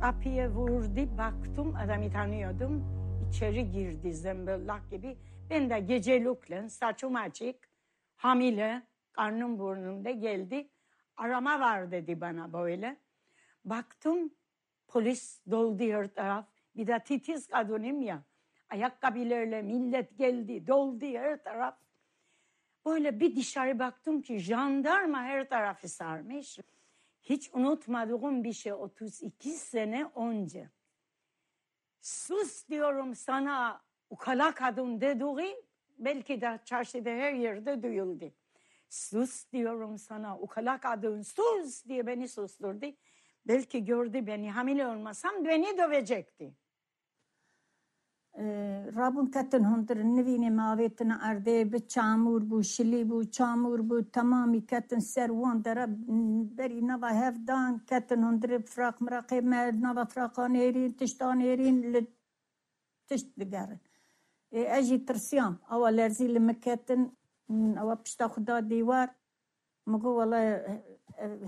Kapıya vurdu baktım adamı tanıyordum. İçeri girdi zembellak gibi. Ben de gecelukle saçım açık hamile karnım burnumda geldi. Arama var dedi bana böyle. Baktım polis doldu her taraf. Bir de titiz kadınım ya. Ayakkabılarla millet geldi doldu her taraf. Böyle bir dışarı baktım ki jandarma her tarafı sarmış. Hiç unutmadığım bir şey 32 sene önce. Sus diyorum sana ukala kadın dediği belki de çarşıda her yerde duyuldu. Sus diyorum sana ukala kadın sus diye beni susturdu. Belki gördü beni hamile olmasam beni dövecekti. رابون کتن هندر نوین ماویتن ارده به چامور بو شلی بو چامور بو تمامی کتن سر وان در بری نوا هفدان کتن هندر فراق مراقب ما نوا فراقان ایرین تشتان ایرین تشت دگرن. اجی ترسیام اول لرزی لمکتن اول پشتا خدا دیوار مگو والله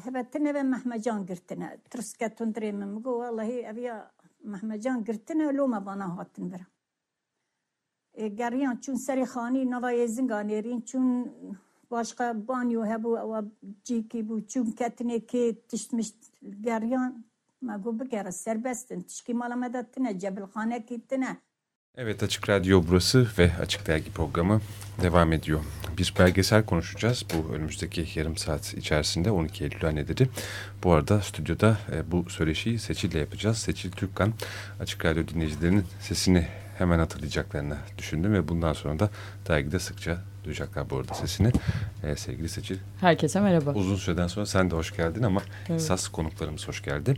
هبتنه به محمجان گرتنه. ترس کتن دریم مگو والله اویا محمجان گرتنه لو ما بانا هاتن برم. geriyan çün seri xani nava yezin ganerin çün başka banyo hebu ve ciki bu çün ketine ki tişmiş geriyan magu bir gera serbestin tişki malamada tine cebilhane kittine. Evet Açık Radyo burası ve Açık Dergi programı devam ediyor. Bir belgesel konuşacağız bu önümüzdeki yarım saat içerisinde 12 Eylül anneleri. Bu arada stüdyoda e, bu söyleşiyi Seçil'le yapacağız. Seçil Türkkan Açık Radyo dinleyicilerinin sesini hemen hatırlayacaklarını düşündüm ve bundan sonra da dergide sıkça duyacaklar bu arada sesini. Ee, sevgili Seçil. Herkese merhaba. Uzun süreden sonra sen de hoş geldin ama evet. esas konuklarımız hoş geldi.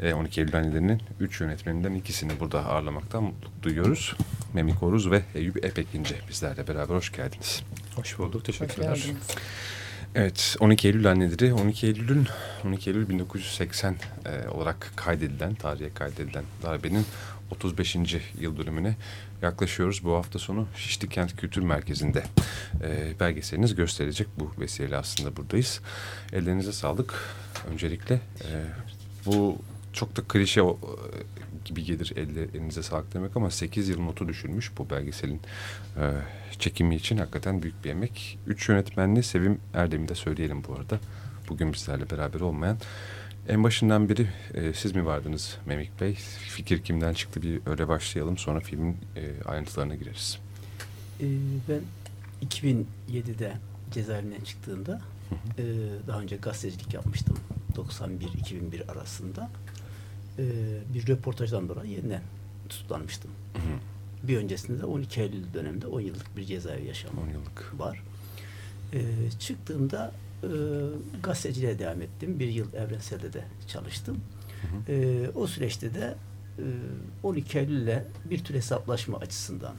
Ee, 12 Eylül annelerinin 3 yönetmeninden ikisini burada ağırlamaktan mutluluk duyuyoruz. Memik Oruz ve Eyüp Epekinci bizlerle beraber hoş geldiniz. Hoş bulduk. Teşekkürler. Hoş Evet 12 Eylül anneleri 12 Eylül'ün 12 Eylül 1980 e, olarak kaydedilen tarihe kaydedilen darbenin 35. yıl dönümüne yaklaşıyoruz. Bu hafta sonu Şişli Kent Kültür Merkezi'nde e, belgeseliniz gösterecek. Bu vesileyle aslında buradayız. Ellerinize sağlık. Öncelikle e, bu çok da klişe e, gibi gelir elle, elinize sağlık demek ama 8 yıl notu düşülmüş bu belgeselin e, çekimi için hakikaten büyük bir emek. Üç yönetmenli Sevim Erdem'i de söyleyelim bu arada. Bugün bizlerle beraber olmayan en başından beri e, siz mi vardınız Memik Bey? Fikir kimden çıktı bir öyle başlayalım sonra filmin e, ayrıntılarına gireriz. E, ben 2007'de cezaevinden çıktığında hı hı. E, daha önce gazetecilik yapmıştım. 91-2001 arasında. E, bir röportajdan dolayı yeniden tutuklanmıştım. Hı hı. Bir öncesinde de 12 Eylül döneminde 10 yıllık bir cezaevi yaşamı 10 yıllık. var. E, çıktığımda e, gazeteciliğe devam ettim. Bir yıl Evrensel'de de çalıştım. Hı hı. E, o süreçte de e, 12 Eylül'le bir tür hesaplaşma açısından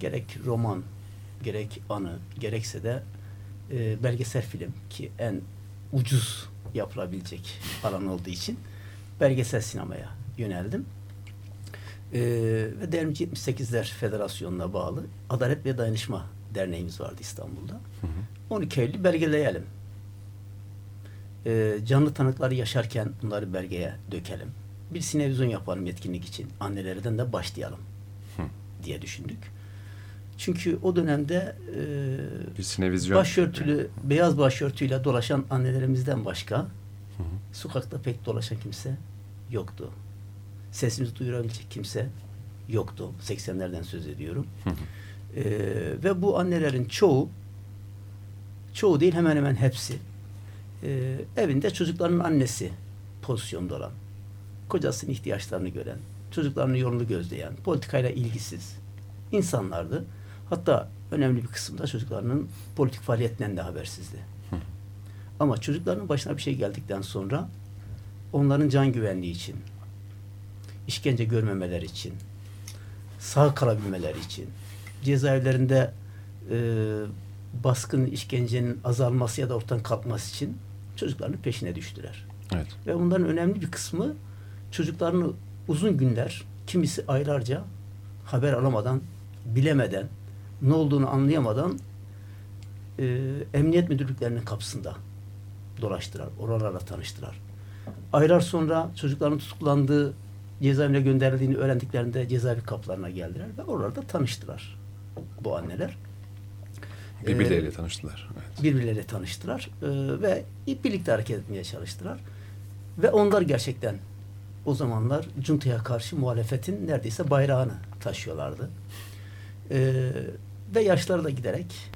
gerek roman, gerek anı, gerekse de e, belgesel film ki en ucuz yapılabilecek alan olduğu için belgesel sinemaya yöneldim. Ee, ve Dermici 78'ler Federasyonu'na bağlı Adalet ve Dayanışma Derneğimiz vardı İstanbul'da. Hı hı. 12 Eylül belgeleyelim e, canlı tanıkları yaşarken bunları belgeye dökelim. Bir sinevizyon yapalım etkinlik için. Annelerden de başlayalım Hı. diye düşündük. Çünkü o dönemde e, başörtülü, beyaz başörtüyle dolaşan annelerimizden başka hı hı. sokakta pek dolaşan kimse yoktu. Sesimizi duyurabilecek kimse yoktu. 80'lerden söz ediyorum. Hı hı. E, ve bu annelerin çoğu çoğu değil hemen hemen hepsi e, evinde çocuklarının annesi pozisyonda olan, kocasının ihtiyaçlarını gören, çocuklarının yolunu gözleyen, politikayla ilgisiz insanlardı. Hatta önemli bir kısımda çocuklarının politik faaliyetinden de habersizdi. Hı. Ama çocukların başına bir şey geldikten sonra onların can güvenliği için, işkence görmemeleri için, sağ kalabilmeleri için, cezaevlerinde e, baskın işkencenin azalması ya da ortadan kalkması için çocuklarının peşine düştüler. Evet. Ve bunların önemli bir kısmı çocuklarını uzun günler, kimisi aylarca haber alamadan, bilemeden, ne olduğunu anlayamadan e, emniyet müdürlüklerinin kapısında dolaştılar. Oralarla tanıştılar. Aylar sonra çocukların tutuklandığı cezaevine gönderildiğini öğrendiklerinde cezaevi kapılarına geldiler ve oralarda tanıştılar bu anneler. Birbirleriyle Ee, tanıştılar. Evet. birbirleriyle tanıştılar e, ve birlikte hareket etmeye çalıştılar. Ve onlar gerçekten o zamanlar Cunta'ya karşı muhalefetin neredeyse bayrağını taşıyorlardı. E, ve yaşları da giderek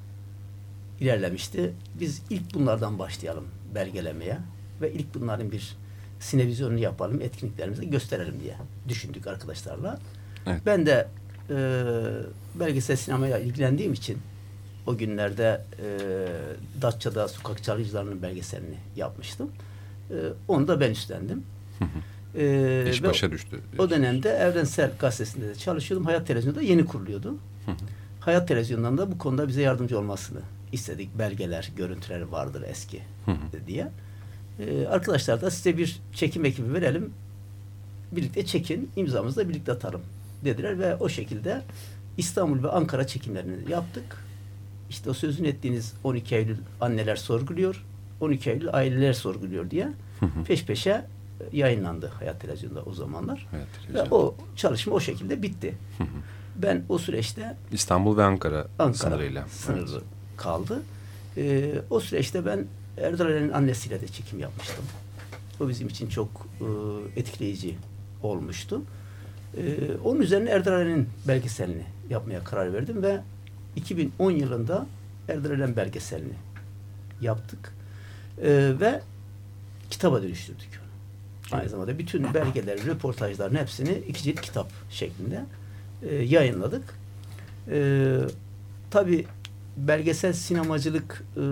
ilerlemişti. Biz ilk bunlardan başlayalım belgelemeye ve ilk bunların bir sinevizyonunu yapalım, etkinliklerimizi gösterelim diye düşündük arkadaşlarla. Evet. Ben de e, belgesel sinemaya ilgilendiğim için o günlerde e, Datça'da sokak çalgıcılarının belgeselini yapmıştım. E, onu da ben üstlendim. E, İş başa düştü. O dönemde Evrensel Gazetesi'nde de çalışıyordum. Hayat Televizyonu'nda yeni kuruluyordu. Hayat Televizyonu'ndan da bu konuda bize yardımcı olmasını istedik. Belgeler, görüntüler vardır eski diye. E, arkadaşlar da size bir çekim ekibi verelim. Birlikte çekin, imzamızı da birlikte atalım dediler ve o şekilde İstanbul ve Ankara çekimlerini yaptık. İşte o sözünü ettiğiniz 12 Eylül anneler sorguluyor, 12 Eylül aileler sorguluyor diye peş peşe yayınlandı Hayat Televizyonu'nda o zamanlar. Evet, Ve televizyon. o çalışma o şekilde bitti. Ben o süreçte İstanbul ve Ankara, Ankara sınırıyla. sınırı Evet. kaldı. Ee, o süreçte ben Erdoğan'ın annesiyle de çekim yapmıştım. O bizim için çok e, etkileyici olmuştu. Ee, onun üzerine Erdoğan'ın belgeselini yapmaya karar verdim ve 2010 yılında Erdoğan'ın belgeselini yaptık. Ee, ve kitaba dönüştürdük. Aynı zamanda bütün belgeler, röportajların hepsini iki cilt kitap şeklinde e, yayınladık. E, Tabi belgesel sinemacılık e,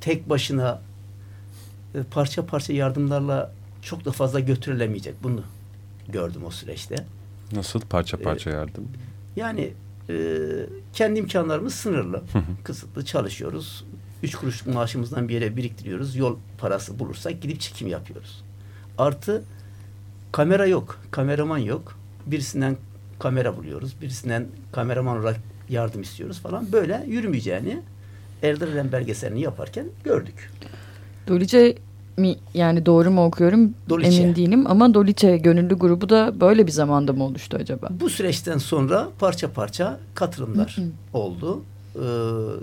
tek başına e, parça parça yardımlarla çok da fazla götürülemeyecek. Bunu gördüm o süreçte. Nasıl parça Ee, parça yardım? Yani e, kendi imkanlarımız sınırlı. Kısıtlı çalışıyoruz. Üç kuruşluk maaşımızdan bir yere biriktiriyoruz. Yol parası bulursak gidip çekim yapıyoruz. Artı kamera yok. Kameraman yok. Birisinden kamera buluyoruz. Birisinden kameraman olarak yardım istiyoruz falan. Böyle yürümeyeceğini Erdelen belgeselini yaparken gördük. Dolice mi yani doğru mu okuyorum Dolice. emin değilim ama Dolice gönüllü grubu da böyle bir zamanda mı oluştu acaba? Bu süreçten sonra parça parça katılımlar oldu. Ee,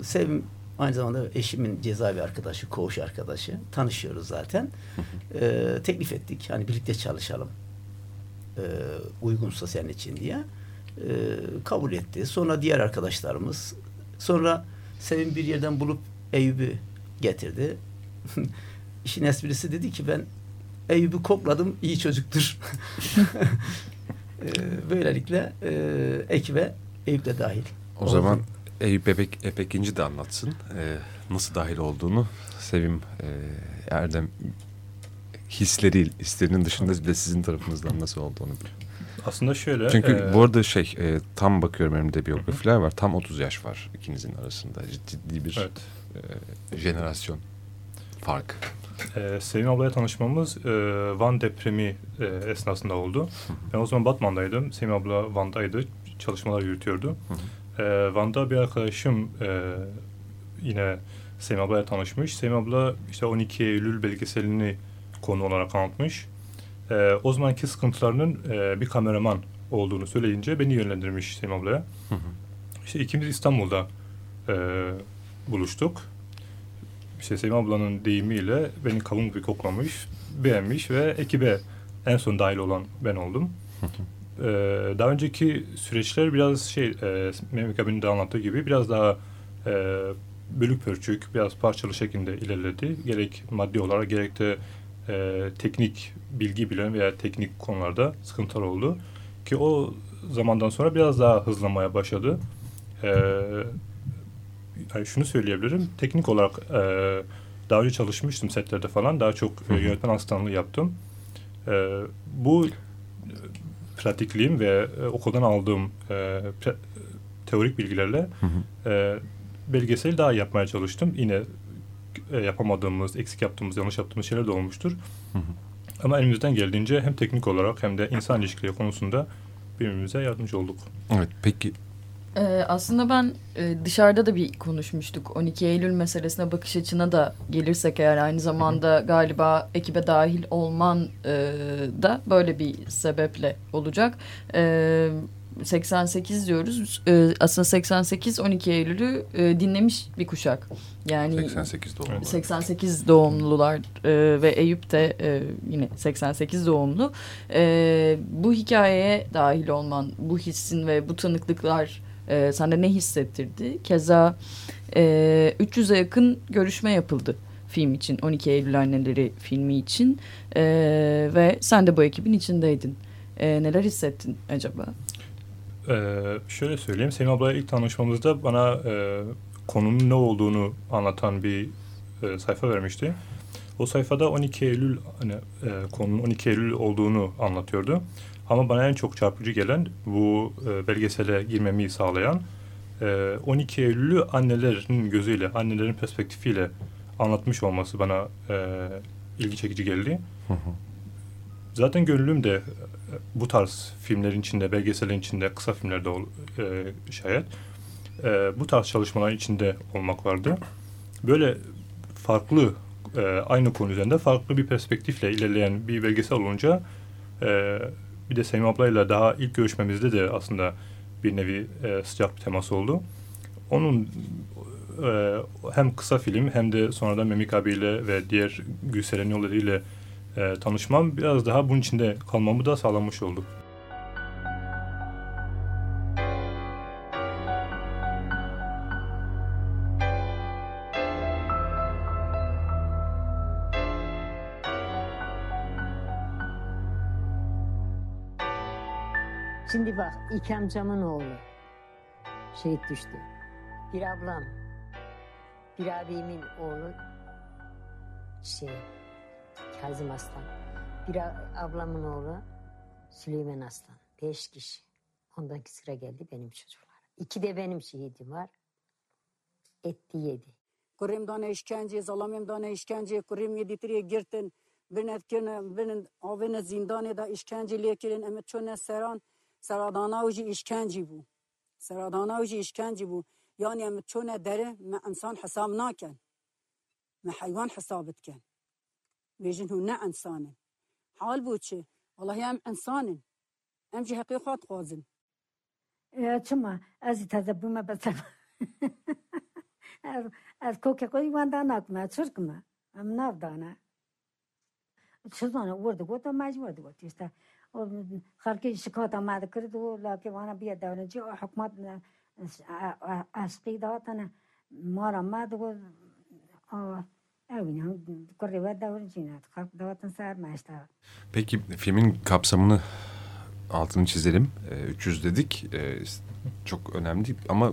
Sevim aynı zamanda eşimin cezaevi arkadaşı, koğuş arkadaşı. Tanışıyoruz zaten. Ee, teklif ettik. Hani birlikte çalışalım. Ee, uygunsa senin için diye. Ee, kabul etti. Sonra diğer arkadaşlarımız. Sonra Sevim bir yerden bulup Eyüp'ü getirdi. İşin esprisi dedi ki ben Eyüp'ü kokladım iyi çocuktur. Ee, böylelikle e, ekibe Eyüp de dahil. O oldu. zaman Eyüp Epek, Epekinci de anlatsın. Ee, nasıl dahil olduğunu Sevim e, Erdem hisleri, hislerinin dışında bir de sizin tarafınızdan nasıl olduğunu biliyor. Aslında şöyle. Çünkü e, bu arada şey e, tam bakıyorum elimde biyografiler var. Tam 30 yaş var ikinizin arasında. Ciddi bir Evet. e, jenerasyon fark. E, Sevim ablayla tanışmamız e, Van depremi e, esnasında oldu. Ben o zaman Batman'daydım. Sevim abla Van'daydı. Çalışmalar yürütüyordu. E, Van'da bir arkadaşım e, yine Sevim ablayla tanışmış. Sevim abla işte 12 Eylül belgeselini konu olarak anlatmış. E, o zamanki sıkıntılarının e, bir kameraman olduğunu söyleyince beni yönlendirmiş Sevim ablaya. İşte ikimiz İstanbul'da e, buluştuk. İşte Sevim ablanın deyimiyle beni kavun gibi koklamış, beğenmiş ve ekibe en son dahil olan ben oldum. Ee, daha önceki süreçler biraz şey, e, Mehmet abinin de anlattığı gibi biraz daha e, bölük pörçük, biraz parçalı şekilde ilerledi. Gerek maddi olarak gerek de e, teknik bilgi bilen veya teknik konularda sıkıntılar oldu. Ki o zamandan sonra biraz daha hızlamaya başladı. Ee, yani şunu söyleyebilirim. Teknik olarak e, daha önce çalışmıştım setlerde falan. Daha çok e, yönetmen asistanlığı yaptım. E, bu e, pratikliğim ve e, okuldan aldığım e, pre- teorik bilgilerle e, belgeseli daha yapmaya çalıştım. Yine e, yapamadığımız, eksik yaptığımız, yanlış yaptığımız şeyler de olmuştur. Ama elimizden geldiğince hem teknik olarak hem de insan ilişkileri konusunda birbirimize yardımcı olduk. Evet peki Ee, aslında ben e, dışarıda da bir konuşmuştuk. 12 Eylül meselesine bakış açına da gelirsek eğer aynı zamanda galiba ekibe dahil olman e, da böyle bir sebeple olacak. E, 88 diyoruz. E, aslında 88 12 Eylül'ü e, dinlemiş bir kuşak. Yani 88 doğumlu. 88 doğumlular e, ve Eyüp de e, yine 88 doğumlu. E, bu hikayeye dahil olman, bu hissin ve bu tanıklıklar e, sende ne hissettirdi? Keza e, 300'e yakın görüşme yapıldı film için. 12 Eylül Anneleri filmi için. E, ve sen de bu ekibin içindeydin. E, neler hissettin acaba? Ee, şöyle söyleyeyim. Semih ablayla ilk tanışmamızda bana e, konunun ne olduğunu anlatan bir e, sayfa vermişti. O sayfada 12 Eylül hani e, konunun 12 Eylül olduğunu anlatıyordu. Ama bana en çok çarpıcı gelen bu e, belgesele girmemi sağlayan e, 12 Eylül'ü annelerin gözüyle, annelerin perspektifiyle anlatmış olması bana e, ilgi çekici geldi. Zaten gönlüm de e, bu tarz filmlerin içinde, belgesellerin içinde, kısa filmlerde ol, e, şayet e, bu tarz çalışmaların içinde olmak vardı. Böyle farklı, e, aynı konu üzerinde farklı bir perspektifle ilerleyen bir belgesel olunca e, bir de Semih ablayla daha ilk görüşmemizde de aslında bir nevi e, sıcak bir temas oldu. Onun e, hem kısa film hem de sonradan Memik abiyle ve diğer Gülseren yolları ile e, tanışmam biraz daha bunun içinde kalmamı da sağlamış oldu. İlk amcamın oğlu şehit düştü. Bir ablam, bir abimin oğlu şey, Kazım Aslan. Bir ablamın oğlu Süleyman Aslan. Beş kişi. Ondan sıra geldi benim çocuklar. İki de benim şehidim var. Etti yedi. Kurim dana işkence, zalamim dana işkence, kurim yeditiriye girtin. Birine kirne, birine avine zindane da işkence liye kirin, emet çöne seran. سرادانا و جی اشکنجی بو. سرادانا و جی اشکنجی بو. یعنی ام چون دره ما انسان حساب ناکن. ما حیوان حسابت کن. بیجن هو نه انسانن. حال بو چه؟ والله ام انسانن. ام جی حقیقات خوازن. چما؟ از تذبومه بسم از کوکه کوی وان دانا کنه چرکنه ام ناو دانا. چه زانه ورد گوتا ورد دگوتیستا Hükümet aşkı dağıtana mara amade o evine kurre davranıcı ne halk dağıtın sar maçta. Peki filmin kapsamını altını çizelim. E, 300 dedik. E, çok önemli ama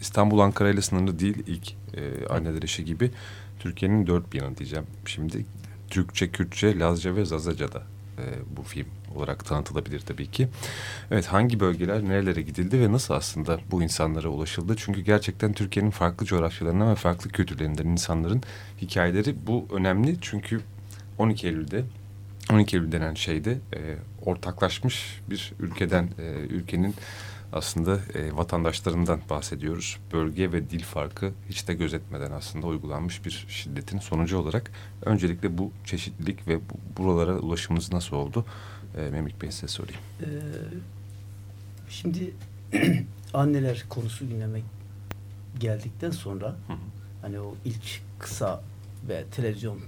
İstanbul Ankara ile sınırlı değil ilk e, anneler işi gibi. Türkiye'nin dört bir yanı diyeceğim. Şimdi Türkçe, Kürtçe, Lazca ve Zazaca'da e, bu film olarak tanıtılabilir tabii ki. Evet hangi bölgeler nerelere gidildi ve nasıl aslında bu insanlara ulaşıldı? Çünkü gerçekten Türkiye'nin farklı coğrafyalarından ve farklı kültürlerinden insanların hikayeleri bu önemli. Çünkü 12 Eylül'de 12 Eylül denen şeyde e, ortaklaşmış bir ülkeden, e, ülkenin aslında e, vatandaşlarından bahsediyoruz. Bölge ve dil farkı hiç de gözetmeden aslında uygulanmış bir şiddetin sonucu olarak öncelikle bu çeşitlilik ve bu, buralara ulaşımınız nasıl oldu? E, Memik Bey size sorayım. Ee, şimdi anneler konusu gündeme geldikten sonra Hı hı. hani o ilk kısa ve televizyon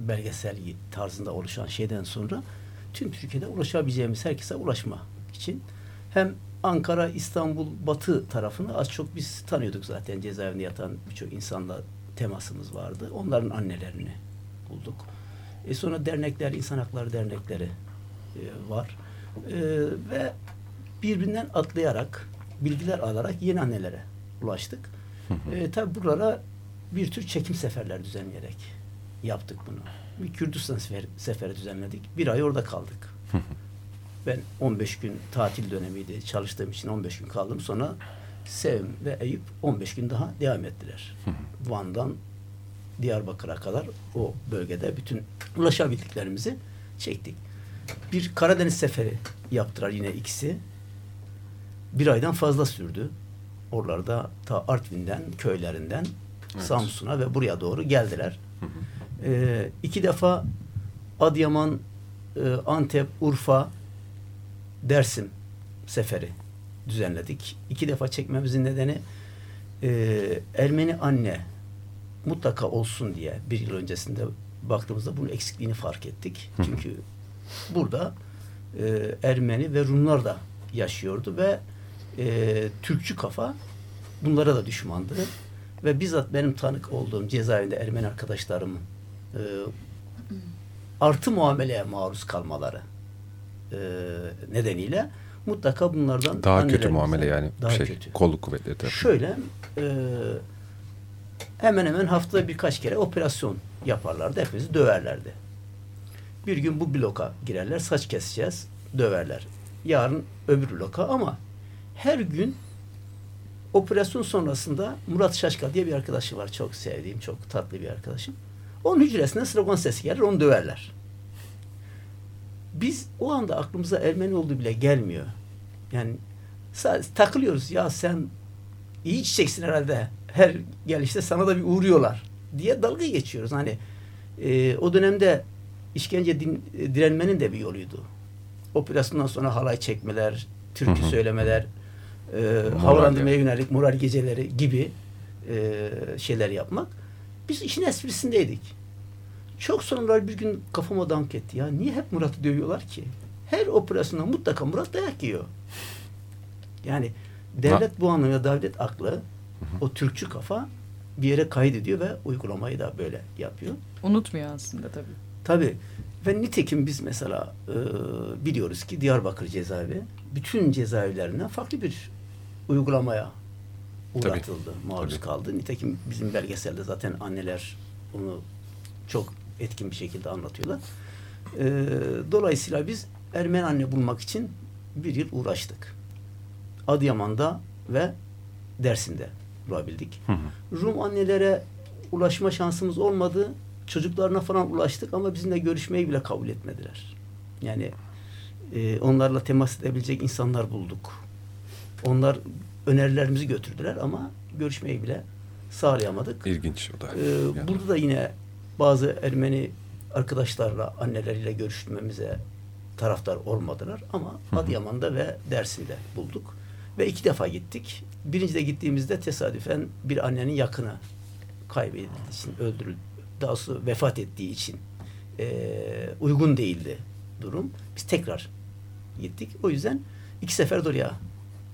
belgesel tarzında oluşan şeyden sonra tüm Türkiye'de ulaşabileceğimiz herkese ulaşma için hem Ankara, İstanbul, Batı tarafını az çok biz tanıyorduk zaten cezaevinde yatan birçok insanla temasımız vardı. Onların annelerini bulduk. E sonra dernekler, insan hakları dernekleri e, var. E, ve birbirinden atlayarak, bilgiler alarak yeni annelere ulaştık. E, tabii buralara bir tür çekim seferler düzenleyerek yaptık bunu. Bir Kürdistan seferi, seferi düzenledik. Bir ay orada kaldık. Ben 15 gün tatil dönemiydi. Çalıştığım için 15 gün kaldım. Sonra Sevim ve Eyüp 15 gün daha devam ettiler. Van'dan Diyarbakır'a kadar o bölgede bütün ulaşabildiklerimizi çektik. Bir Karadeniz seferi yaptılar yine ikisi. Bir aydan fazla sürdü. Oralarda ta Artvin'den, köylerinden Samsun'a ve buraya doğru geldiler. E, iki defa Adıyaman, e, Antep, Urfa, Dersim seferi düzenledik. İki defa çekmemizin nedeni e, Ermeni anne mutlaka olsun diye bir yıl öncesinde baktığımızda bunun eksikliğini fark ettik. Çünkü burada e, Ermeni ve Rumlar da yaşıyordu ve e, Türkçü kafa bunlara da düşmandı. Ve bizzat benim tanık olduğum cezaevinde Ermeni arkadaşlarımın e, artı muameleye maruz kalmaları e, nedeniyle mutlaka bunlardan Daha kötü muamele yani daha şey kötü. kolluk kuvvetleri tarafından. Şöyle e, hemen hemen haftada birkaç kere operasyon yaparlardı. Hepimizi döverlerdi. Bir gün bu bloka girerler. Saç keseceğiz. Döverler. Yarın öbür bloka ama her gün operasyon sonrasında Murat Şaşka diye bir arkadaşım var. Çok sevdiğim, çok tatlı bir arkadaşım. Onun hücresine slogan sesi gelir. Onu döverler. Biz o anda aklımıza Ermeni olduğu bile gelmiyor. Yani sadece takılıyoruz. Ya sen iyi çiçeksin herhalde. Her gelişte sana da bir uğruyorlar diye dalga geçiyoruz. Hani e, o dönemde işkence din, e, direnmenin de bir yoluydu. Operasyondan sonra halay çekmeler, türkü Hı hı. söylemeler, e, havalandırmaya yönelik moral geceleri gibi e, şeyler yapmak. Biz işin esprisindeydik. Çok sonralar bir gün kafama dank etti. Ya niye hep Murat'ı dövüyorlar ki? Her operasyonda mutlaka Murat dayak yiyor. Yani devlet bu anlamda devlet aklı o Türkçü kafa bir yere kaydediyor ve uygulamayı da böyle yapıyor. Unutmuyor aslında tabii. Tabii. Ve nitekim biz mesela e, biliyoruz ki Diyarbakır cezaevi bütün cezaevlerinden farklı bir uygulamaya uğratıldı, maruz Tabii. kaldı. Nitekim bizim belgeselde zaten anneler bunu çok etkin bir şekilde anlatıyorlar. E, dolayısıyla biz Ermeni anne bulmak için bir yıl uğraştık. Adıyaman'da ve Dersim'de bulabildik. Hı hı. Rum annelere ulaşma şansımız olmadı. Çocuklarına falan ulaştık ama bizimle görüşmeyi bile kabul etmediler. Yani e, onlarla temas edebilecek insanlar bulduk. Onlar önerilerimizi götürdüler ama görüşmeyi bile sağlayamadık. İlginç o da. Ee, Yani. Burada da yine bazı Ermeni arkadaşlarla, anneleriyle görüşmemize taraftar olmadılar ama Adıyaman'da ve Dersim'de bulduk. Ve iki defa gittik. Birinci de gittiğimizde tesadüfen bir annenin yakını kaybedildiği için, öldürüldü. Daha doğrusu vefat ettiği için eee, uygun değildi durum. Biz tekrar gittik. O yüzden iki sefer oraya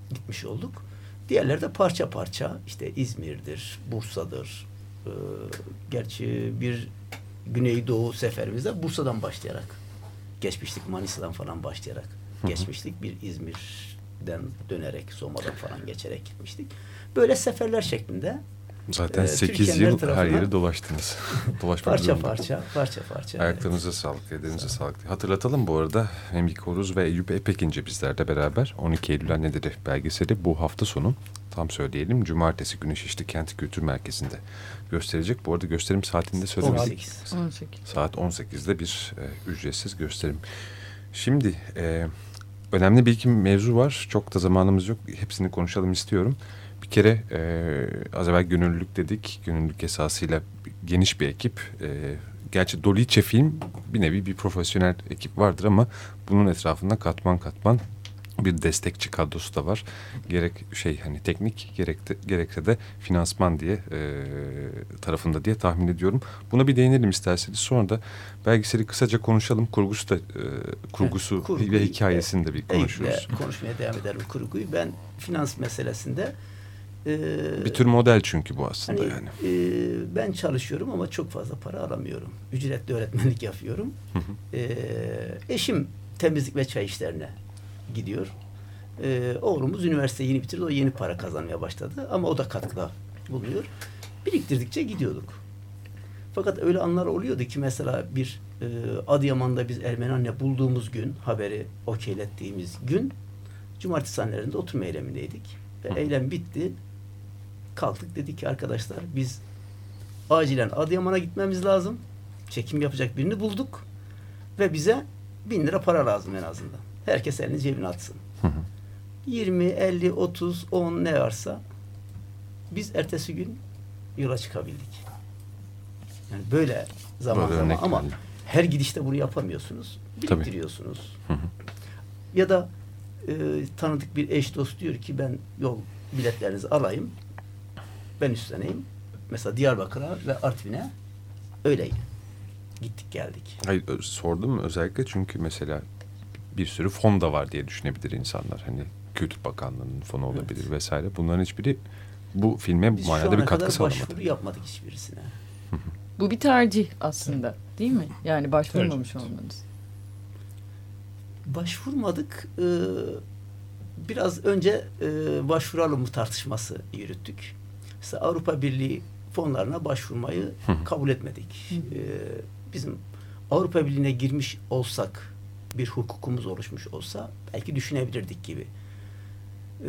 gitmiş olduk. Diğerleri de parça parça işte İzmir'dir, Bursa'dır. Ee, gerçi bir Güneydoğu seferimizde Bursa'dan başlayarak geçmiştik. Manisa'dan falan başlayarak geçmiştik. Bir İzmir'den dönerek Soma'dan falan geçerek gitmiştik. Böyle seferler şeklinde Zaten e, 8 Türkiye'nin her yıl her yeri dolaştınız. Dolaşmak parça zorunda. parça parça parça. Ayaklarınıza sağlık, ellerinize sağlık. Hatırlatalım bu arada Memik Oruz ve Eyüp Epekinci bizlerle beraber 12 Eylül Anneleri belgeseli bu hafta sonu tam söyleyelim Cumartesi günü Şişli Kent Kültür Merkezi'nde gösterecek. Bu arada gösterim saatinde söylemedik. 18. 18. Saat 18'de bir e, ücretsiz gösterim. Şimdi e, önemli bir iki mevzu var. Çok da zamanımız yok. Hepsini konuşalım istiyorum. Bir kere e, az evvel gönüllülük dedik. Gönüllülük esasıyla geniş bir ekip. E, gerçi Dolice Film bir nevi bir profesyonel ekip vardır ama bunun etrafında katman katman bir destekçi kadrosu da var. Gerek şey hani teknik gerek de, gerekse de finansman diye e, tarafında diye tahmin ediyorum. Buna bir değinelim isterseniz. Sonra da belgeseli kısaca konuşalım. Kurgusu da e, kurgusu kurguyu, ve hikayesini de bir konuşuruz. Eyüp'le konuşmaya devam ederim kurguyu. Ben finans meselesinde e, Bir tür model çünkü bu aslında Hani yani. e, ben çalışıyorum ama çok fazla para alamıyorum. Ücretli öğretmenlik yapıyorum. E, eşim temizlik ve çay işlerine gidiyor. E, oğlumuz üniversite yeni bitirdi. O yeni para kazanmaya başladı. Ama o da katkıda bulunuyor. Biriktirdikçe gidiyorduk. Fakat öyle anlar oluyordu ki mesela bir e, Adıyaman'da biz Ermeni anne bulduğumuz gün haberi okeylettiğimiz gün cumartesi annelerinde oturma eylemindeydik. Ve eylem bitti. Kalktık dedik ki arkadaşlar biz acilen Adıyaman'a gitmemiz lazım. Çekim yapacak birini bulduk. Ve bize bin lira para lazım en azından. Herkes elini cebine atsın. 20, 50, 30, 10 ne varsa biz ertesi gün yola çıkabildik. Yani böyle zaman Böyle zaman ama yani. her gidişte bunu yapamıyorsunuz. Biriktiriyorsunuz. Ya da e, tanıdık bir eş dost diyor ki ben yol biletlerinizi alayım. Ben üstleneyim. Mesela Diyarbakır'a ve Artvin'e öyle gittik geldik. Hayır sordum özellikle çünkü mesela bir sürü fon da var diye düşünebilir insanlar. Hani Kültür Bakanlığı'nın fonu olabilir vesaire. Bunların hiçbiri bu filme bu Biz şu manada ana bir katkı kadar sağlamadı. başvuru yapmadık hiçbirisine. Bu bir tercih aslında değil mi? Yani başvurmamış Tercih. olmanız. Başvurmadık. Ee, biraz önce e, başvuralım mı tartışması yürüttük. Mesela Avrupa Birliği fonlarına başvurmayı kabul etmedik. Ee, bizim Avrupa Birliği'ne girmiş olsak, bir hukukumuz oluşmuş olsa belki düşünebilirdik gibi.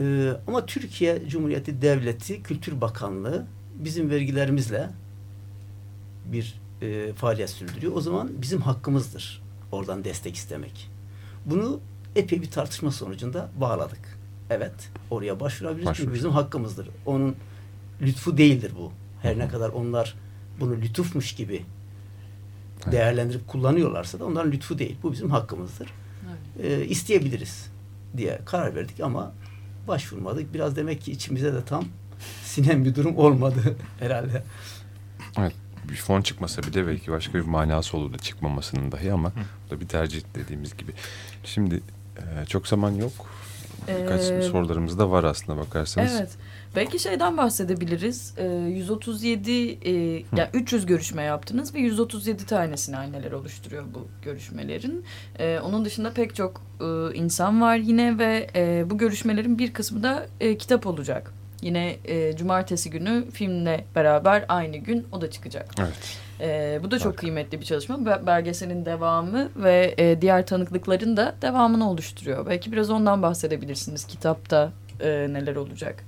Ee, ama Türkiye Cumhuriyeti Devleti Kültür Bakanlığı bizim vergilerimizle bir e, faaliyet sürdürüyor. O zaman bizim hakkımızdır oradan destek istemek. Bunu epey bir tartışma sonucunda bağladık. Evet, oraya başvurabiliriz çünkü Başvururuz. bizim hakkımızdır. Onun lütfu değildir bu. Her ne kadar onlar bunu lütufmuş gibi değerlendirip kullanıyorlarsa da onların lütfu değil. Bu bizim hakkımızdır. Ee, isteyebiliriz diye karar verdik ama başvurmadık. Biraz demek ki içimize de tam sinen bir durum olmadı herhalde. Evet bir fon çıkmasa bile belki başka bir manası olurdu çıkmamasının dahi ama bu da bir tercih dediğimiz gibi. Şimdi e, çok zaman yok. Birkaç Ee, sorularımız da var aslında bakarsanız. Evet. Belki şeyden bahsedebiliriz. Ee, 137 e, yani 300 görüşme yaptınız ve 137 tanesini anneler oluşturuyor bu görüşmelerin. Ee, onun dışında pek çok e, insan var yine ve e, bu görüşmelerin bir kısmı da e, kitap olacak. Yine e, cumartesi günü filmle beraber aynı gün o da çıkacak. Evet. Ee, bu da çok Harika. kıymetli bir çalışma. Be- Belgeselin devamı ve e, diğer tanıklıkların da devamını oluşturuyor. Belki biraz ondan bahsedebilirsiniz. Kitapta e, neler olacak?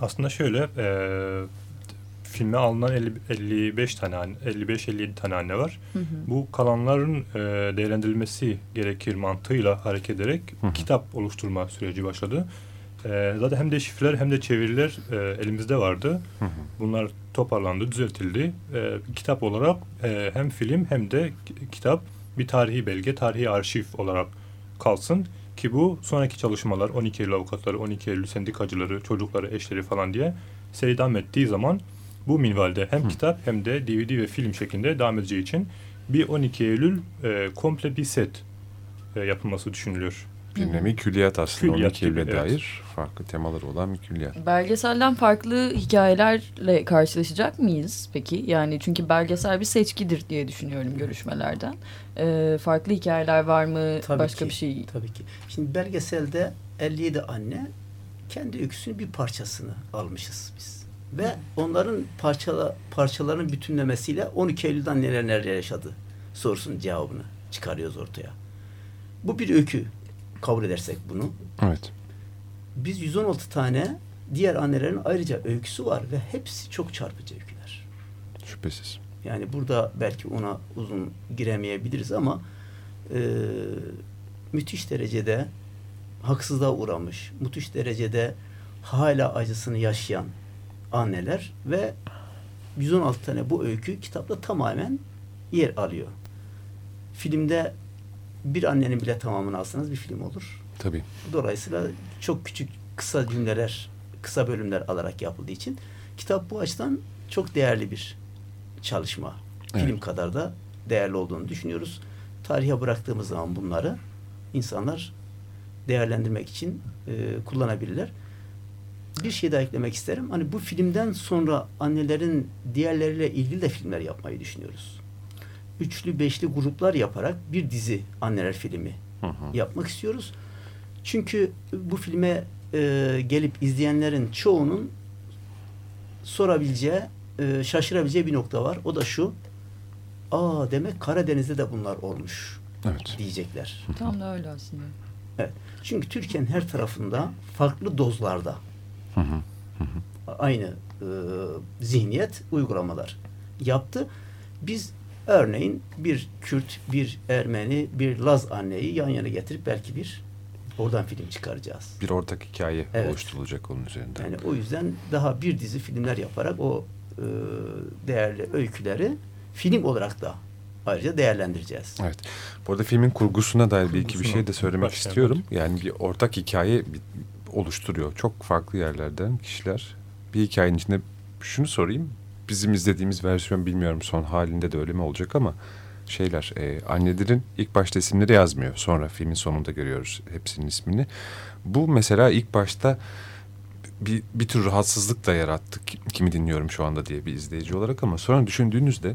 Aslında şöyle e, filme alınan 50, 55 tane anne- 55-57 tane anne var. Bu kalanların e, değerlendirilmesi gerekir mantığıyla hareket ederek Hı hı. kitap oluşturma süreci başladı. E, zaten hem de şifreler hem de çeviriler e, elimizde vardı. Hı hı. Bunlar toparlandı, düzeltildi. E, kitap olarak e, hem film hem de ki- kitap bir tarihi belge, tarihi arşiv olarak kalsın. Ki bu sonraki çalışmalar 12 Eylül avukatları, 12 Eylül sendikacıları, çocukları, eşleri falan diye seri devam ettiği zaman bu minvalde hem kitap hem de DVD ve film şeklinde devam edeceği için bir 12 Eylül e, komple bir set e, yapılması düşünülüyor. Bir nevi külliyat aslında. Külliyat 12 Eylül'e evet. dair farklı temaları olan bir külliyat. Belgeselden farklı hikayelerle karşılaşacak mıyız peki? Yani çünkü belgesel bir seçkidir diye düşünüyorum görüşmelerden. E, farklı hikayeler var mı? Tabii Başka ki, bir şey? Tabii ki. Şimdi belgeselde 57 anne kendi öyküsünün bir parçasını almışız biz. Ve onların parçala, parçaların bütünlemesiyle 12 Eylül'den neler neler yaşadı sorusunun cevabını çıkarıyoruz ortaya. Bu bir öykü kabul edersek bunu. Evet. Biz 116 tane diğer annelerin ayrıca öyküsü var ve hepsi çok çarpıcı öyküler. Şüphesiz. Yani burada belki ona uzun giremeyebiliriz ama e, müthiş derecede haksızlığa uğramış, müthiş derecede hala acısını yaşayan anneler ve 116 tane bu öykü kitapta tamamen yer alıyor. Filmde bir annenin bile tamamını alsanız bir film olur. Tabii. Dolayısıyla çok küçük kısa cümleler, kısa bölümler alarak yapıldığı için kitap bu açıdan çok değerli bir çalışma. Evet. Film kadar da değerli olduğunu düşünüyoruz. Tarihe bıraktığımız zaman bunları insanlar değerlendirmek için e, kullanabilirler. Bir şey daha eklemek isterim. Hani bu filmden sonra annelerin diğerleriyle ilgili de filmler yapmayı düşünüyoruz. Üçlü, beşli gruplar yaparak bir dizi anneler filmi Hı hı. yapmak istiyoruz. Çünkü bu filme e, gelip izleyenlerin çoğunun sorabileceği, e, şaşırabileceği bir nokta var. O da şu. Aa demek Karadeniz'de de bunlar olmuş Evet. diyecekler. Tam da öyle aslında. Evet. Çünkü Türkiye'nin her tarafında farklı dozlarda Hı hı. aynı e, zihniyet uygulamalar yaptı. Biz örneğin bir Kürt, bir Ermeni, bir Laz anneyi yan yana getirip belki bir Oradan film çıkaracağız. Bir ortak hikaye Evet. oluşturulacak onun üzerinden. Yani o yüzden daha bir dizi filmler yaparak o e, değerli öyküleri film olarak da ayrıca değerlendireceğiz. Evet. Bu arada filmin kurgusuna dair bir iki bir Kurgusuna şey de söylemek başlayalım. istiyorum. Yani bir ortak hikaye oluşturuyor. Çok farklı yerlerden kişiler bir hikayenin içinde şunu sorayım. Bizim izlediğimiz versiyon bilmiyorum son halinde de öyle mi olacak ama şeyler e, annelerin ilk başta isimleri yazmıyor. Sonra filmin sonunda görüyoruz hepsinin ismini. Bu mesela ilk başta bir, bir tür rahatsızlık da yarattı. Ki- Kimi dinliyorum şu anda diye bir izleyici olarak ama sonra düşündüğünüzde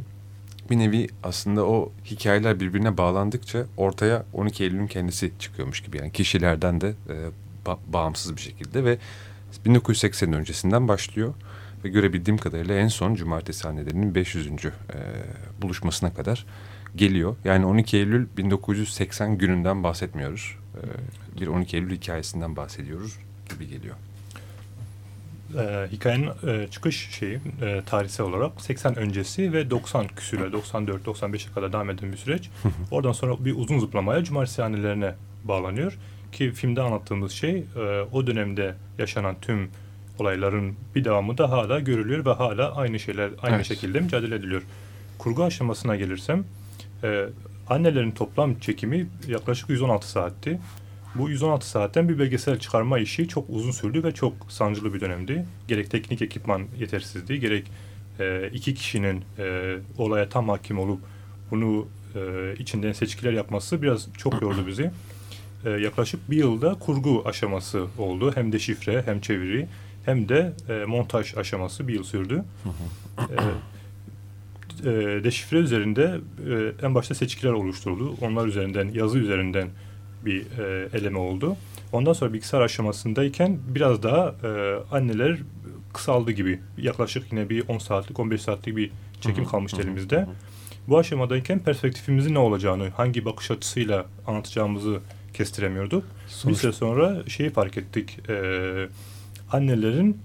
bir nevi aslında o hikayeler birbirine bağlandıkça ortaya 12 Eylül'ün kendisi çıkıyormuş gibi. Yani kişilerden de e, ba- bağımsız bir şekilde ve 1980 öncesinden başlıyor. Ve görebildiğim kadarıyla en son Cumartesi Annelerinin 500. E, buluşmasına kadar geliyor. Yani 12 Eylül 1980 gününden bahsetmiyoruz. E, bir 12 Eylül hikayesinden bahsediyoruz gibi geliyor. e, hikayenin e, çıkış şeyi e, tarihsel olarak 80 öncesi ve 90 küsüre 94-95'e kadar devam eden bir süreç. Oradan sonra bir uzun zıplamaya cumartesi hanelerine bağlanıyor. Ki filmde anlattığımız şey e, o dönemde yaşanan tüm olayların bir devamı da hala görülüyor ve hala aynı şeyler aynı Evet. şekilde mücadele ediliyor. Kurgu aşamasına gelirsem e, annelerin toplam çekimi yaklaşık 116 saatti. Bu 116 saatten bir belgesel çıkarma işi çok uzun sürdü ve çok sancılı bir dönemdi. Gerek teknik ekipman yetersizdi, gerek e, iki kişinin e, olaya tam hakim olup bunu e, içinden seçkiler yapması biraz çok yordu bizi. E, yaklaşık bir yılda kurgu aşaması oldu. Hem deşifre hem çeviri hem de e, montaj aşaması bir yıl sürdü. E, e, deşifre üzerinde e, en başta seçkiler oluşturuldu. Onlar üzerinden, yazı üzerinden bir e, eleme oldu. Ondan sonra bilgisayar aşamasındayken biraz daha e, anneler kısaldı gibi. Yaklaşık yine bir 10 saatlik, 15 saatlik bir çekim kalmıştı elimizde. Bu aşamadayken perspektifimizin ne olacağını, hangi bakış açısıyla anlatacağımızı kestiremiyorduk. Bir süre sonra şeyi fark ettik. E, annelerin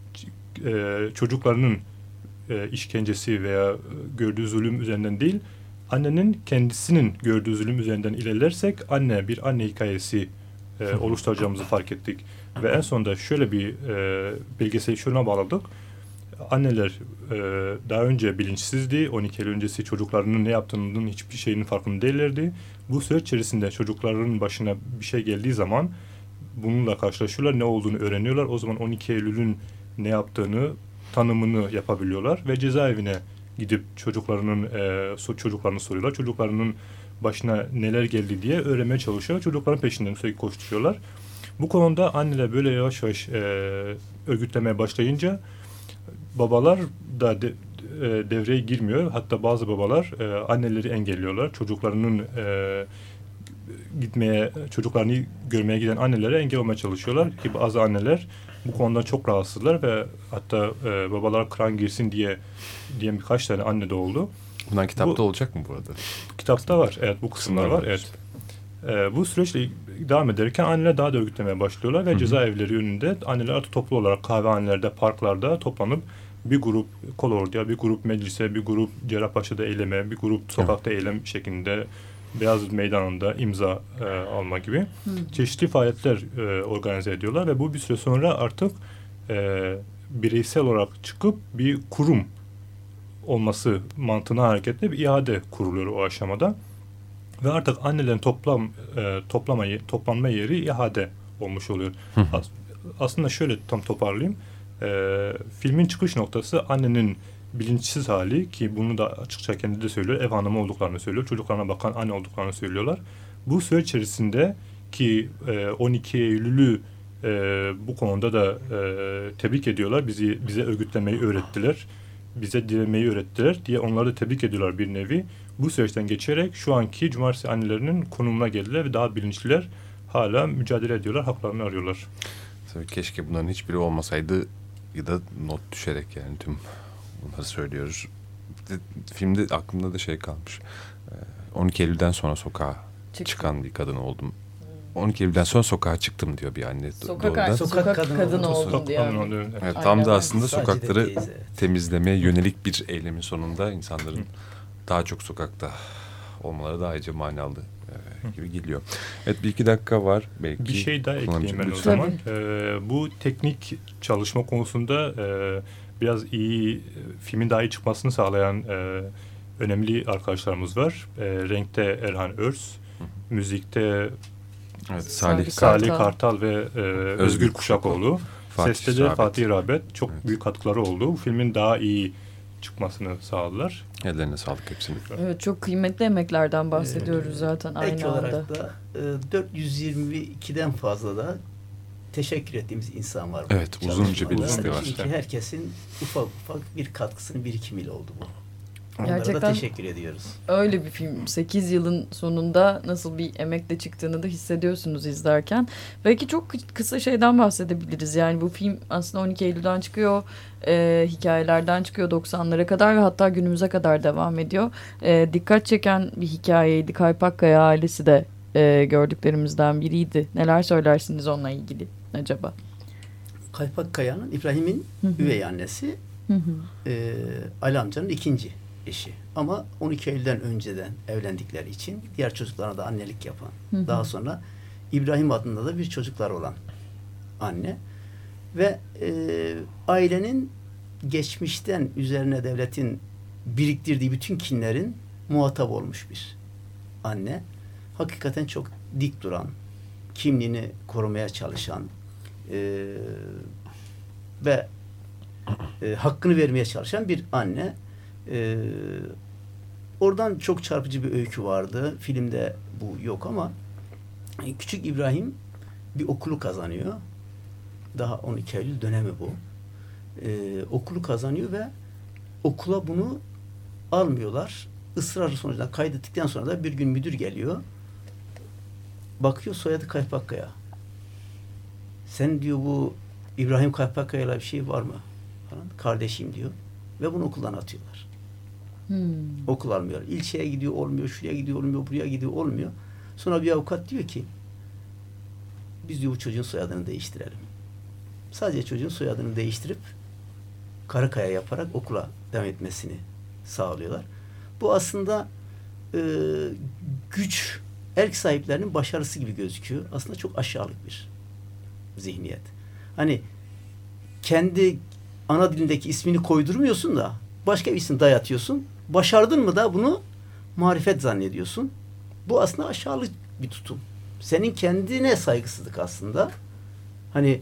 e, çocuklarının e, işkencesi veya e, gördüğü zulüm üzerinden değil, annenin kendisinin gördüğü zulüm üzerinden ilerlersek anne bir anne hikayesi e, oluşturacağımızı fark ettik. Ve en sonunda şöyle bir e, belgeseli şuna bağladık. Anneler e, daha önce bilinçsizdi. 12 Eylül öncesi çocuklarının ne yaptığının hiçbir şeyinin farkında değillerdi. Bu süreç içerisinde çocukların başına bir şey geldiği zaman bununla karşılaşıyorlar. Ne olduğunu öğreniyorlar. O zaman 12 Eylül'ün ne yaptığını tanımını yapabiliyorlar ve cezaevine gidip çocuklarının e, çocuklarını soruyorlar. Çocuklarının başına neler geldi diye öğrenmeye çalışıyor. Çocukların peşinden sürekli koşturuyorlar. Bu konuda anneler böyle yavaş yavaş e, örgütlemeye başlayınca babalar da de- e, devreye girmiyor. Hatta bazı babalar e, anneleri engelliyorlar. Çocuklarının e, gitmeye, çocuklarını görmeye giden annelere engel olmaya çalışıyorlar. Ki bazı anneler bu konudan çok rahatsızlar ve hatta e, babalar kıran girsin diye diyen birkaç tane anne de oldu. Bunlar kitapta Bu- olacak mı bu arada? Kitapta var. Evet bu kısımlar var. Evet. Ee, bu süreçle devam ederken anneler daha da örgütlemeye başlıyorlar ve cezaevleri önünde anneler artık toplu olarak kahvehanelerde, parklarda toplanıp bir grup kolorduya, bir grup meclise, bir grup Cerrahpaşa'da eyleme, bir grup sokakta eylem şeklinde Beyazıt Meydanı'nda imza e, alma gibi çeşitli faaliyetler e, organize ediyorlar ve bu bir süre sonra artık e, bireysel olarak çıkıp bir kurum olması mantığına hareketle bir ihade kuruluyor o aşamada. Ve artık annelerin toplam e, toplamayı toplanma yeri ihade olmuş oluyor. As- aslında şöyle tam toparlayayım. E, filmin çıkış noktası annenin bilinçsiz hali ki bunu da açıkça kendi de söylüyor. Ev hanımı olduklarını söylüyor. Çocuklarına bakan anne olduklarını söylüyorlar. Bu süreç içerisinde ki e, 12 Eylül'ü e, bu konuda da e, tebrik ediyorlar. Bizi bize örgütlemeyi öğrettiler. Bize dilemeyi öğrettiler diye onları da tebrik ediyorlar bir nevi. Bu süreçten geçerek şu anki cumartesi annelerinin konumuna geldiler ve daha bilinçliler. Hala mücadele ediyorlar, haklarını arıyorlar. Tabii keşke bunların hiçbiri olmasaydı ya da not düşerek yani tüm bunları söylüyoruz. Filmde aklımda da şey kalmış. Ee, 12 Eylül'den sonra sokağa Çıktı. çıkan bir kadın oldum. 12 Eylül'den sonra sokağa çıktım diyor bir anne. Sokak, doğrudan. sokak, Sokak kadını, kadını oldum Sokak diyor. kanunu, evet. Aynen tam da aslında Sadece sokakları temizlemeye yönelik bir eylemin sonunda insanların daha çok sokakta olmaları daha iyice manalı e, gibi geliyor. Evet bir iki dakika var belki. Bir şey daha ekleyeyim ben o zaman. Ee, bu teknik çalışma konusunda e, biraz iyi, e, filmin daha iyi çıkmasını sağlayan e, önemli arkadaşlarımız var. E, renkte Erhan Örs, müzikte Evet, Salih Salih Salih Kartal ve e, Özgür Kuşakoğlu. Fatih Seste de Rabet. Fatih Rabet. Çok Evet. büyük katkıları oldu. Bu filmin daha iyi çıkmasını sağladılar. Ellerine sağlık hepsinin. Evet çok kıymetli emeklerden bahsediyoruz zaten aynı Ek anda. olarak da e, 422'den fazla da teşekkür ettiğimiz insan var. bu Evet, uzunca bir liste var. Çünkü herkesin ufak ufak bir katkısının birikimiyle oldu bu. Onlara da Gerçekten teşekkür ediyoruz. öyle bir film. 8 yılın sonunda nasıl bir emekle çıktığını da hissediyorsunuz izlerken. Belki çok kı- kısa şeyden bahsedebiliriz. Yani bu film aslında 12 Eylül'den çıkıyor. e, hikayelerden çıkıyor 90'lara kadar ve hatta günümüze kadar devam ediyor. E, dikkat çeken bir hikayeydi. Kaypakkaya ailesi de e, gördüklerimizden biriydi. Neler söylersiniz onunla ilgili acaba? Kaypak Kaya'nın İbrahim'in üvey annesi Hı hı. e, Ali amcanın ikinci eşi. Ama 12 Eylül'den önceden evlendikleri için diğer çocuklarına da annelik yapan. Hı hı. Daha sonra İbrahim adında da bir çocuklar olan anne. Ve e, ailenin geçmişten üzerine devletin biriktirdiği bütün kinlerin muhatap olmuş bir anne. Hakikaten çok dik duran, kimliğini korumaya çalışan e, ve e, hakkını vermeye çalışan bir anne. E, oradan çok çarpıcı bir öykü vardı. Filmde bu yok ama e, Küçük İbrahim bir okulu kazanıyor. Daha 12 Eylül dönemi bu. E, okulu kazanıyor ve okula bunu almıyorlar. Israrı sonucunda kaydettikten sonra da bir gün müdür geliyor. Bakıyor soyadı Kaypakkaya. Sen diyor bu İbrahim Kaypakkaya'yla bir şey var mı? Falan. Kardeşim diyor. Ve bunu okuldan atıyorlar. Hmm. Okul almıyor. İlçeye gidiyor olmuyor, şuraya gidiyor olmuyor, buraya gidiyor olmuyor. Sonra bir avukat diyor ki biz diyor bu çocuğun soyadını değiştirelim. Sadece çocuğun soyadını değiştirip Karakaya yaparak okula devam etmesini sağlıyorlar. Bu aslında e, güç erk sahiplerinin başarısı gibi gözüküyor. Aslında çok aşağılık bir zihniyet. Hani kendi ana dilindeki ismini koydurmuyorsun da başka bir isim dayatıyorsun. Başardın mı da bunu marifet zannediyorsun. Bu aslında aşağılık bir tutum. Senin kendine saygısızlık aslında. Hani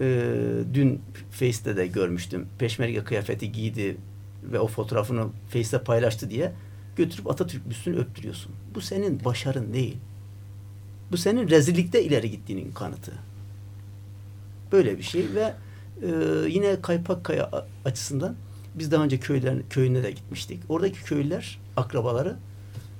e, dün Face'te de görmüştüm. Peşmerge kıyafeti giydi ve o fotoğrafını Face'te paylaştı diye götürüp Atatürk büstünü öptürüyorsun. Bu senin başarın değil. Bu senin rezillikte ileri gittiğinin kanıtı. Böyle bir şey ve e, yine Kaypakkaya açısından biz daha önce köyler, köyüne de gitmiştik. Oradaki köylüler, akrabaları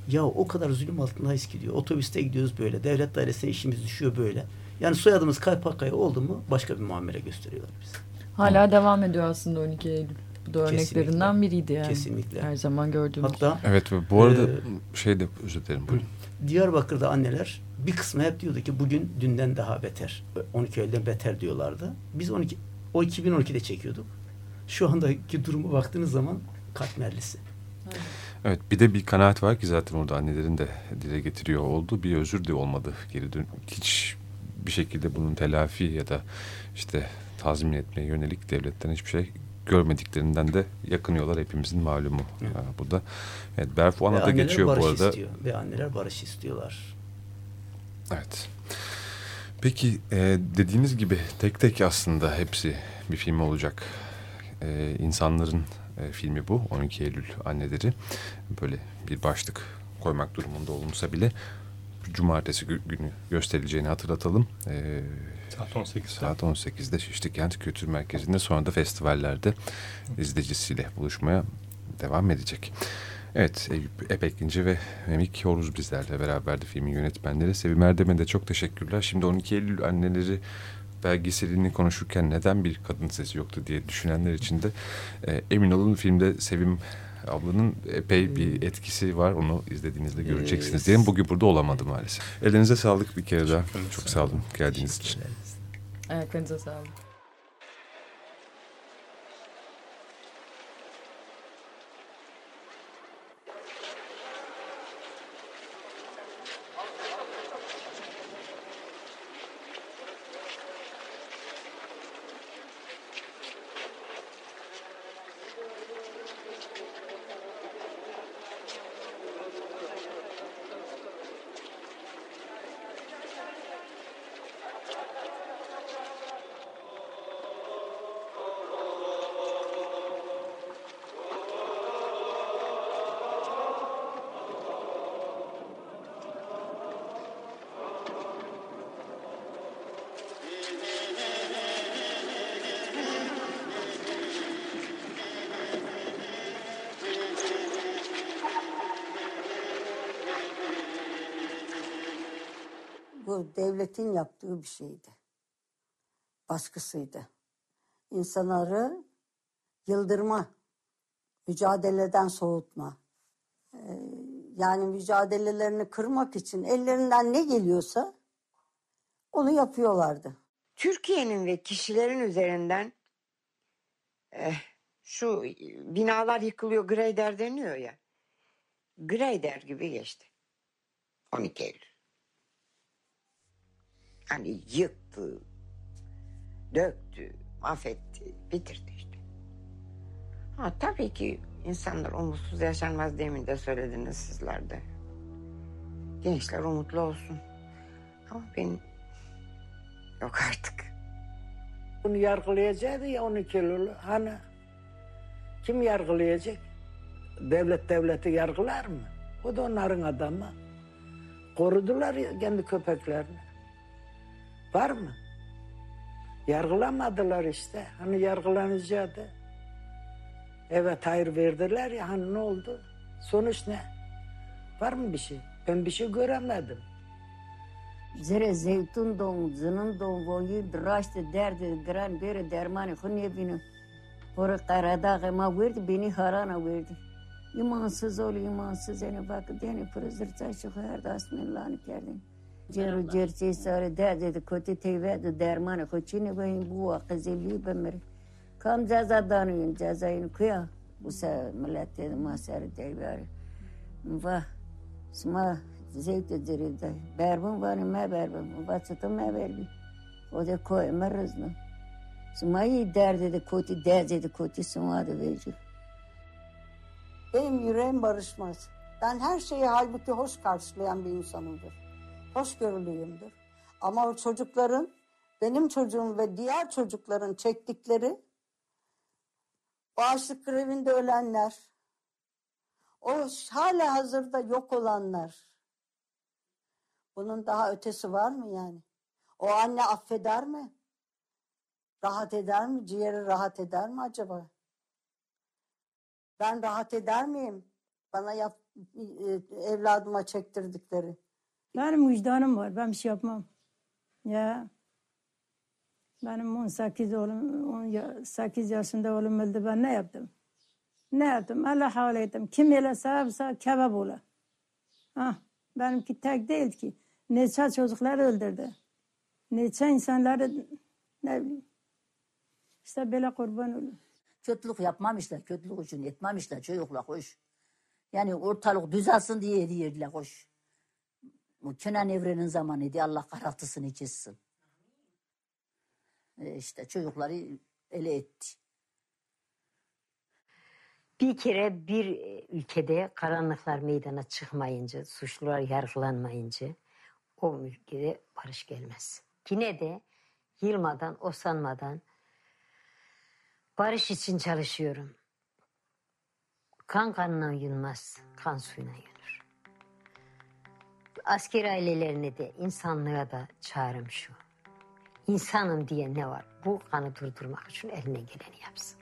ya o kadar zulüm altındayız ki. Otobüste gidiyoruz böyle. Devlet dairesine işimiz düşüyor böyle. Yani soyadımız Kaypakkaya oldu mu başka bir muamele gösteriyorlar bize. Hala devam ediyor aslında 12 Eylül. Bu da Kesinlikle. örneklerinden biriydi yani. Kesinlikle. Her zaman gördüğümüz. Hatta Evet ve bu arada Ee, şey de özür dilerim buyurun. Diyarbakır'da anneler bir kısmı hep diyordu ki bugün dünden daha beter. 12 Eylül'den beter diyorlardı. Biz 12 o 2012'de çekiyorduk. Şu andaki durumu baktığınız zaman katmerlisi. Evet bir de bir kanaat var ki zaten orada annelerin de dile getiriyor oldu. Bir özür de olmadı geri dön. Hiç bir şekilde bunun telafi ya da işte tazmin etmeye yönelik devletten hiçbir şey görmediklerinden de yakınıyorlar hepimizin malumu Evet. bu da. Evet Berfu Ve Ana da geçiyor barış bu arada. Istiyor. Ve anneler barış istiyorlar. Evet. Peki e, dediğiniz gibi tek tek aslında hepsi bir film olacak. E, insanların e, filmi bu. 12 Eylül Anneleri. Böyle bir başlık koymak durumunda olunsa bile cumartesi gü- günü gösterileceğini hatırlatalım. E, Saat 18 saat 18'de Şişli Kent Kültür Merkezi'nde sonra da festivallerde izleyicisiyle buluşmaya devam edecek. Evet, Eyüp Epekinci ve Memik Yoruz bizlerle beraberdi filmin yönetmenleri. Sevim Erdem'e de çok teşekkürler. Şimdi 12 Eylül anneleri belgeselini konuşurken neden bir kadın sesi yoktu diye düşünenler için de e, emin olun filmde Sevim ablanın epey bir etkisi var. Onu izlediğinizde göreceksiniz diyelim. Bugün burada olamadı maalesef. Elinize sağlık bir kere daha. Çok sağ olun geldiğiniz için. Ayaklarınıza sağlık. Devletin yaptığı bir şeydi. Baskısıydı. İnsanları yıldırma, mücadeleden soğutma. Ee, yani mücadelelerini kırmak için ellerinden ne geliyorsa onu yapıyorlardı. Türkiye'nin ve kişilerin üzerinden eh, şu binalar yıkılıyor Greyder deniyor ya. Greyder gibi geçti. 12 Eylül. Hani yıktı, döktü, mahvetti, bitirdi işte. Ha, tabii ki insanlar umutsuz yaşanmaz demin de söylediniz sizler de. Gençler umutlu olsun. Ama benim yok artık. Bunu yargılayacaktı ya 12 Eylül. Hani kim yargılayacak? Devlet devleti yargılar mı? O da onların adamı. Korudular kendi köpeklerini. Var mı? Yargılamadılar işte. Hani yargılanacaktı. Evet hayır verdiler ya hani ne oldu? Sonuç ne? Var mı bir şey? Ben bir şey göremedim. Zere zeytun don, zının don, voyu, draştı, derdi, gran, beri, dermanı, hınye bini. Hora karadağı ma verdi, beni harana verdi. İmansız ol, imansız, yani bak, deni pırızır taşı, her da asmillahını kerdin. Ceru cerçe sarı derdi, de kötü teyvedi, dermanı, hoçini koyun bu akızeli bemeri. Kam ceza danıyın, cezayını kuya. Bu se millete masarı teyveri. Vah, sma zeyt dirida. Berbun vani me berbun, vaçıtı me berbi. O da koy me rızını. Smayı derdi de kötü, derdi de kötü, sma da vecih. Benim yüreğim barışmaz. Ben her şeyi halbuki hoş karşılayan bir insanımdır. Hoşgörülüyümdür. Ama o çocukların, benim çocuğum ve diğer çocukların çektikleri, o açlık grevinde ölenler, o hala hazırda yok olanlar. Bunun daha ötesi var mı yani? O anne affeder mi? Rahat eder mi? Ciğeri rahat eder mi acaba? Ben rahat eder miyim? Bana yap, e, evladıma çektirdikleri. Benim vicdanım var. Ben bir şey yapmam. Ya benim 18 oğlum, 18 yaşında oğlum öldü. Ben ne yaptım? Ne yaptım? Allah havale ettim. Kim ile sahipse kebap ola. Ah, benimki tek değil ki. Neçe çocuklar öldürdü. Neçe insanları ne bileyim. İşte böyle kurban olun. Kötülük yapmamışlar, kötülük için etmemişler çocuklar hoş. Yani ortalık düzelsin diye diyirdiler hoş. Bu Kenan Evren'in zamanıydı. Allah karaltısını kessin. E işte çocukları ele etti. Bir kere bir ülkede karanlıklar meydana çıkmayınca, suçlular yargılanmayınca o ülkede barış gelmez. Yine de yılmadan, osanmadan barış için çalışıyorum. Kan kanına yılmaz, kan suyuna yılır. Asker ailelerine de, insanlığa da çağrım şu. İnsanım diye ne var? Bu kanı durdurmak için eline geleni yapsın.